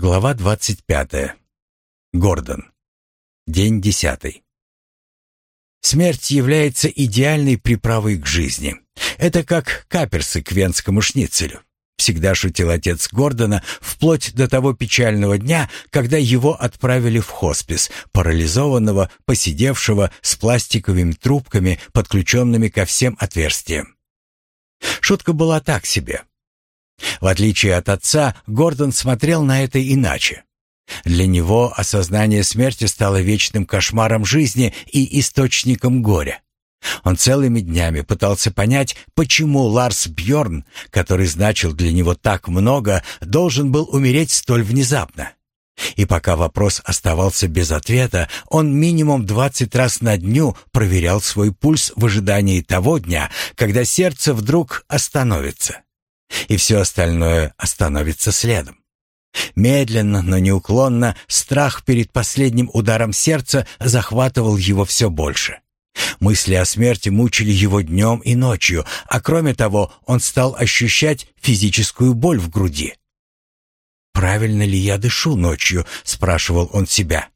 Глава 25. Гордон. День десятый. Смерть является идеальной приправой к жизни. Это как каперсы к венскому шницелю. Всегда шутил отец Гордона, вплоть до того печального дня, когда его отправили в хоспис, парализованного, посидевшего, с пластиковыми трубками, подключенными ко всем отверстиям. Шутка была так себе. В отличие от отца, Гордон смотрел на это иначе. Для него осознание смерти стало вечным кошмаром жизни и источником горя. Он целыми днями пытался понять, почему Ларс Бьорн, который значил для него так много, должен был умереть столь внезапно. И пока вопрос оставался без ответа, он минимум 20 раз на дню проверял свой пульс в ожидании того дня, когда сердце вдруг остановится. И все остальное остановится следом. Медленно, но неуклонно страх перед последним ударом сердца захватывал его все больше. Мысли о смерти мучили его днем и ночью, а кроме того он стал ощущать физическую боль в груди. «Правильно ли я дышу ночью?» — спрашивал он себя.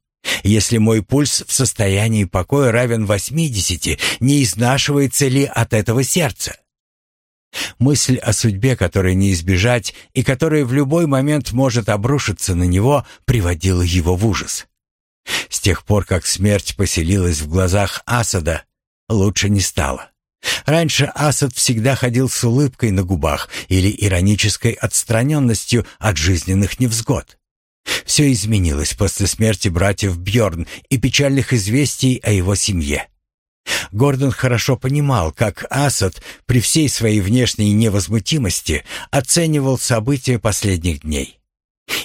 «Если мой пульс в состоянии покоя равен 80, не изнашивается ли от этого сердце?» Мысль о судьбе, которой не избежать и которая в любой момент может обрушиться на него, приводила его в ужас. С тех пор, как смерть поселилась в глазах Асада, лучше не стало. Раньше Асад всегда ходил с улыбкой на губах или иронической отстраненностью от жизненных невзгод. Все изменилось после смерти братьев Бьорн и печальных известий о его семье. Гордон хорошо понимал, как Асад при всей своей внешней невозмутимости оценивал события последних дней.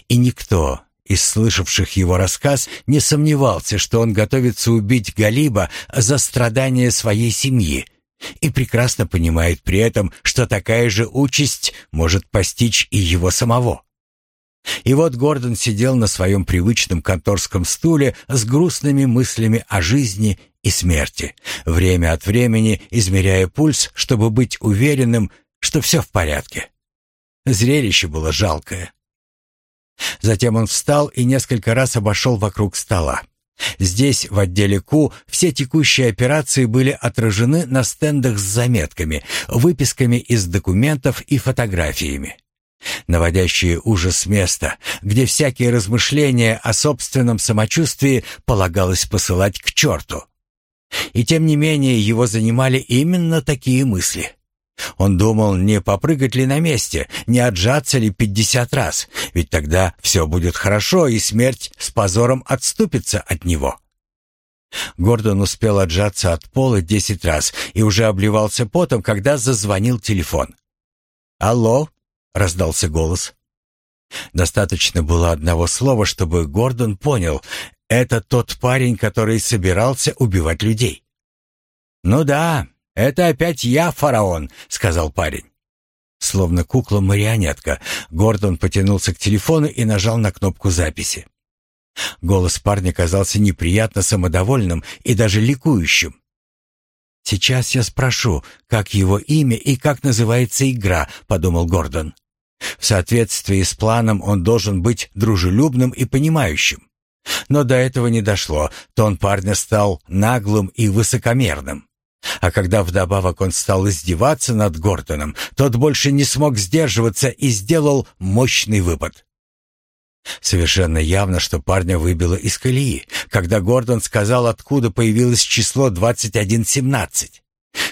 И никто, из слышавших его рассказ не сомневался, что он готовится убить Галиба за страдания своей семьи и прекрасно понимает при этом, что такая же участь может постичь и его самого. И вот Гордон сидел на своем привычном конторском стуле с грустными мыслями о жизни и смерти, время от времени измеряя пульс, чтобы быть уверенным, что все в порядке. Зрелище было жалкое. Затем он встал и несколько раз обошел вокруг стола. Здесь, в отделе Q, все текущие операции были отражены на стендах с заметками, выписками из документов и фотографиями. Наводящее ужас место, где всякие размышления о собственном самочувствии полагалось посылать к черту. И тем не менее его занимали именно такие мысли. Он думал, не попрыгать ли на месте, не отжаться ли пятьдесят раз, ведь тогда все будет хорошо, и смерть с позором отступится от него. Гордон успел отжаться от пола десять раз и уже обливался потом, когда зазвонил телефон. «Алло?» — раздался голос. Достаточно было одного слова, чтобы Гордон понял, это тот парень, который собирался убивать людей. «Ну да, «Это опять я, фараон», — сказал парень. Словно кукла-марионетка, Гордон потянулся к телефону и нажал на кнопку записи. Голос парня казался неприятно самодовольным и даже ликующим. «Сейчас я спрошу, как его имя и как называется игра», — подумал Гордон. В соответствии с планом он должен быть дружелюбным и понимающим. Но до этого не дошло, тон парня стал наглым и высокомерным. А когда вдобавок он стал издеваться над Гордоном, тот больше не смог сдерживаться и сделал мощный выпад. Совершенно явно, что парня выбило из колеи, когда Гордон сказал, откуда появилось число 2117.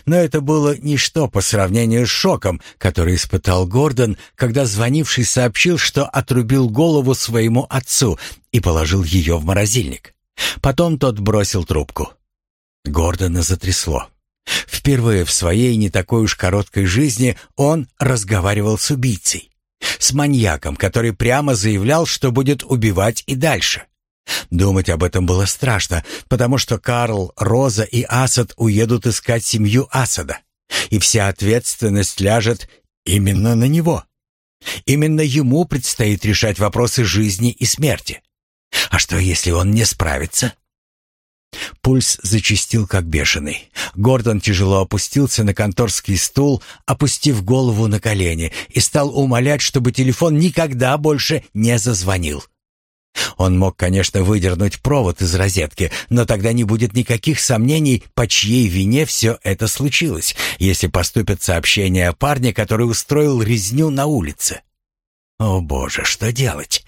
Но это было ничто по сравнению с шоком, который испытал Гордон, когда звонивший сообщил, что отрубил голову своему отцу и положил ее в морозильник. Потом тот бросил трубку. Гордона затрясло. Впервые в своей не такой уж короткой жизни он разговаривал с убийцей. С маньяком, который прямо заявлял, что будет убивать и дальше. Думать об этом было страшно, потому что Карл, Роза и Асад уедут искать семью Асада. И вся ответственность ляжет именно на него. Именно ему предстоит решать вопросы жизни и смерти. А что, если он не справится? Пульс зачастил как бешеный. Гордон тяжело опустился на конторский стул, опустив голову на колени, и стал умолять, чтобы телефон никогда больше не зазвонил. Он мог, конечно, выдернуть провод из розетки, но тогда не будет никаких сомнений, по чьей вине все это случилось, если поступят сообщения о парне, который устроил резню на улице. О боже, что делать?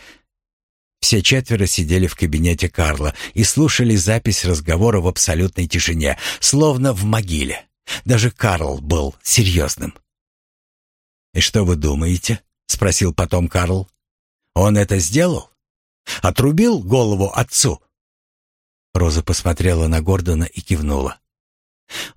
Все четверо сидели в кабинете Карла и слушали запись разговора в абсолютной тишине, словно в могиле. Даже Карл был серьезным. «И что вы думаете?» — спросил потом Карл. «Он это сделал? Отрубил голову отцу?» Роза посмотрела на Гордона и кивнула.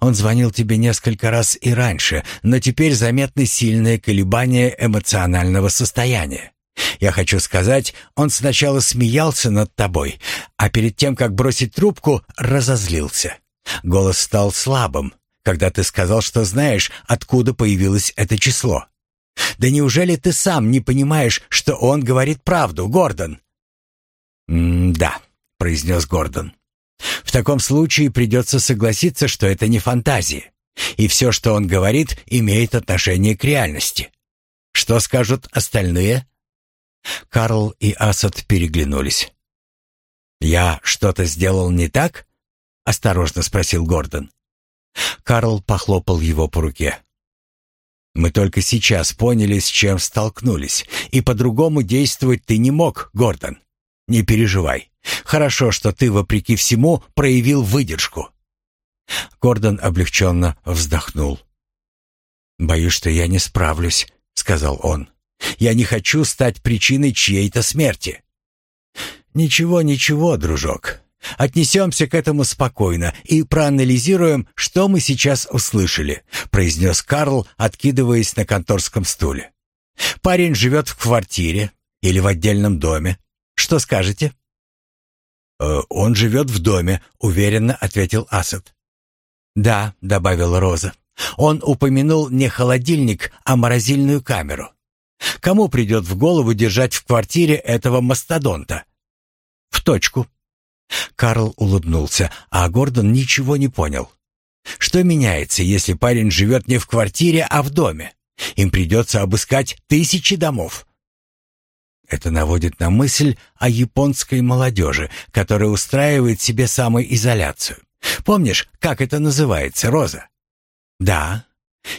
«Он звонил тебе несколько раз и раньше, но теперь заметны сильные колебания эмоционального состояния. Я хочу сказать, он сначала смеялся над тобой, а перед тем, как бросить трубку, разозлился. Голос стал слабым, когда ты сказал, что знаешь, откуда появилось это число. Да неужели ты сам не понимаешь, что он говорит правду, Гордон? «М-да», — произнес Гордон. «В таком случае придется согласиться, что это не фантазия, и все, что он говорит, имеет отношение к реальности. Что скажут остальные?» Карл и Асад переглянулись. «Я что-то сделал не так?» — осторожно спросил Гордон. Карл похлопал его по руке. «Мы только сейчас поняли, с чем столкнулись, и по-другому действовать ты не мог, Гордон. Не переживай. Хорошо, что ты, вопреки всему, проявил выдержку». Гордон облегченно вздохнул. «Боюсь, что я не справлюсь», — сказал он. Я не хочу стать причиной чьей-то смерти». «Ничего, ничего, дружок. Отнесемся к этому спокойно и проанализируем, что мы сейчас услышали», произнес Карл, откидываясь на конторском стуле. «Парень живет в квартире или в отдельном доме. Что скажете?» «Э, «Он живет в доме», — уверенно ответил Асад. «Да», — добавила Роза. «Он упомянул не холодильник, а морозильную камеру. Кому придет в голову держать в квартире этого мастодонта? В точку. Карл улыбнулся, а Гордон ничего не понял. Что меняется, если парень живет не в квартире, а в доме? Им придется обыскать тысячи домов. Это наводит на мысль о японской молодежи, которая устраивает себе самоизоляцию. Помнишь, как это называется, Роза? Да,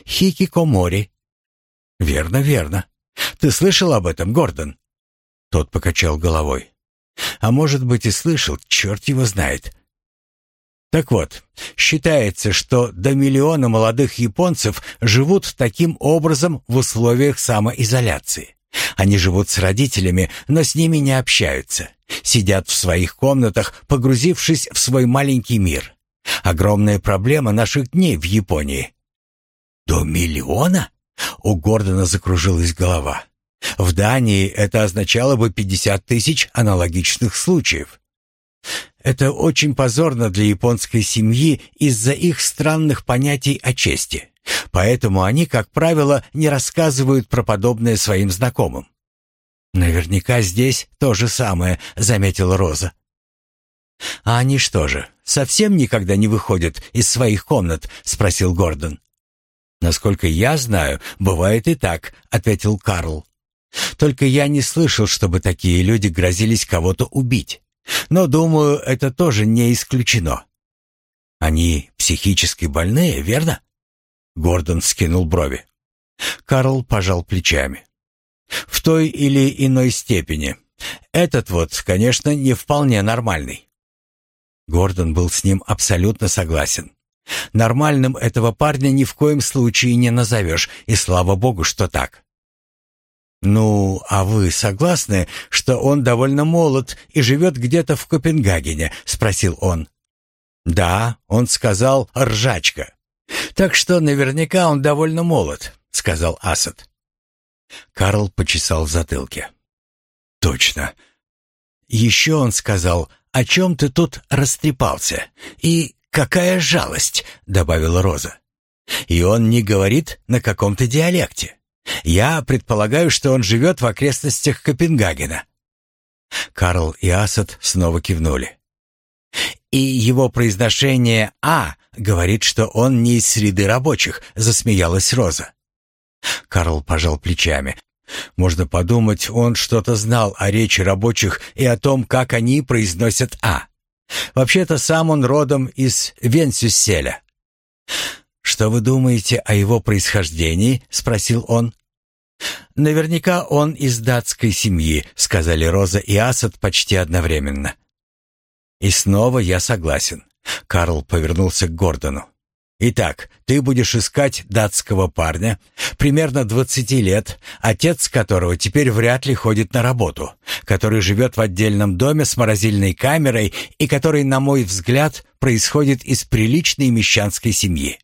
хикикомори. Верно, верно. Ты слышал об этом, Гордон?» Тот покачал головой. «А может быть и слышал, черт его знает». Так вот, считается, что до миллиона молодых японцев живут таким образом в условиях самоизоляции. Они живут с родителями, но с ними не общаются. Сидят в своих комнатах, погрузившись в свой маленький мир. Огромная проблема наших дней в Японии. До миллиона? У Гордона закружилась голова. В Дании это означало бы 50 тысяч аналогичных случаев. Это очень позорно для японской семьи из-за их странных понятий о чести. Поэтому они, как правило, не рассказывают про подобное своим знакомым. «Наверняка здесь то же самое», — заметила Роза. «А они что же, совсем никогда не выходят из своих комнат?» — спросил Гордон. «Насколько я знаю, бывает и так», — ответил Карл. «Только я не слышал, чтобы такие люди грозились кого-то убить. Но, думаю, это тоже не исключено». «Они психически больные, верно?» Гордон скинул брови. Карл пожал плечами. «В той или иной степени. Этот вот, конечно, не вполне нормальный». Гордон был с ним абсолютно согласен. Нормальным этого парня ни в коем случае не назовешь, и слава богу, что так. «Ну, а вы согласны, что он довольно молод и живет где-то в Копенгагене?» — спросил он. «Да», — он сказал, — «ржачка». «Так что наверняка он довольно молод», — сказал Асад. Карл почесал в затылке. «Точно». Еще он сказал, «О чем ты тут растрепался?» И «Какая жалость!» — добавила Роза. «И он не говорит на каком-то диалекте. Я предполагаю, что он живет в окрестностях Копенгагена». Карл и Асад снова кивнули. «И его произношение «а» говорит, что он не из среды рабочих», — засмеялась Роза. Карл пожал плечами. Можно подумать, он что-то знал о речи рабочих и о том, как они произносят «а». Вообще-то сам он родом из Венсюсселя. «Что вы думаете о его происхождении?» — спросил он. «Наверняка он из датской семьи», — сказали Роза и Асад почти одновременно. «И снова я согласен». Карл повернулся к Гордону. Итак, ты будешь искать датского парня, примерно 20 лет, отец которого теперь вряд ли ходит на работу, который живет в отдельном доме с морозильной камерой и который, на мой взгляд, происходит из приличной мещанской семьи.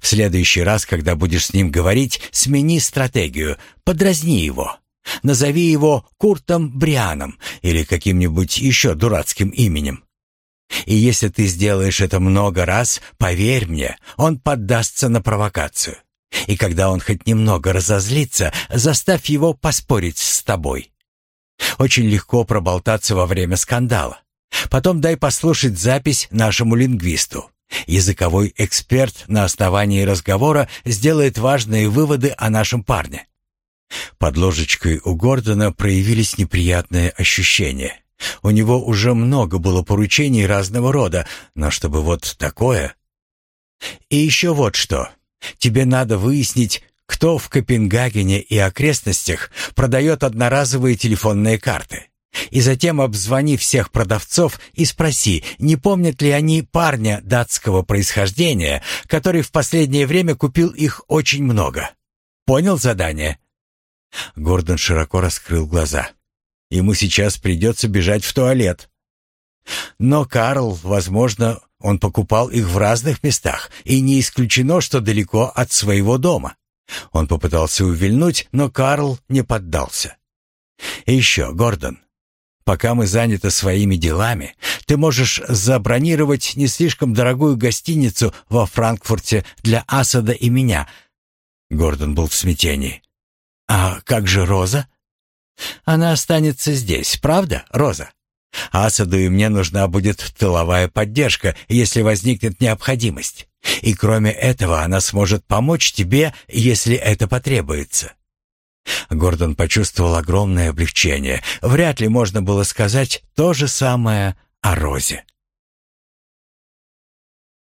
В следующий раз, когда будешь с ним говорить, смени стратегию, подразни его. Назови его Куртом Брианом или каким-нибудь еще дурацким именем. И если ты сделаешь это много раз, поверь мне, он поддастся на провокацию. И когда он хоть немного разозлится, заставь его поспорить с тобой. Очень легко проболтаться во время скандала. Потом дай послушать запись нашему лингвисту. Языковой эксперт на основании разговора сделает важные выводы о нашем парне. Под ложечкой у Гордона проявились неприятные ощущения. У него уже много было поручений разного рода, но чтобы вот такое... И еще вот что. Тебе надо выяснить, кто в Копенгагене и окрестностях продает одноразовые телефонные карты. И затем обзвони всех продавцов и спроси, не помнят ли они парня датского происхождения, который в последнее время купил их очень много. Понял задание? Гордон широко раскрыл глаза. Ему сейчас придется бежать в туалет. Но Карл, возможно, он покупал их в разных местах, и не исключено, что далеко от своего дома. Он попытался увильнуть, но Карл не поддался. И еще, Гордон, пока мы заняты своими делами, ты можешь забронировать не слишком дорогую гостиницу во Франкфурте для Асада и меня. Гордон был в смятении. А как же Роза? Она останется здесь, правда, Роза? Асаду и мне нужна будет тыловая поддержка, если возникнет необходимость. И кроме этого, она сможет помочь тебе, если это потребуется. Гордон почувствовал огромное облегчение. Вряд ли можно было сказать то же самое о Розе.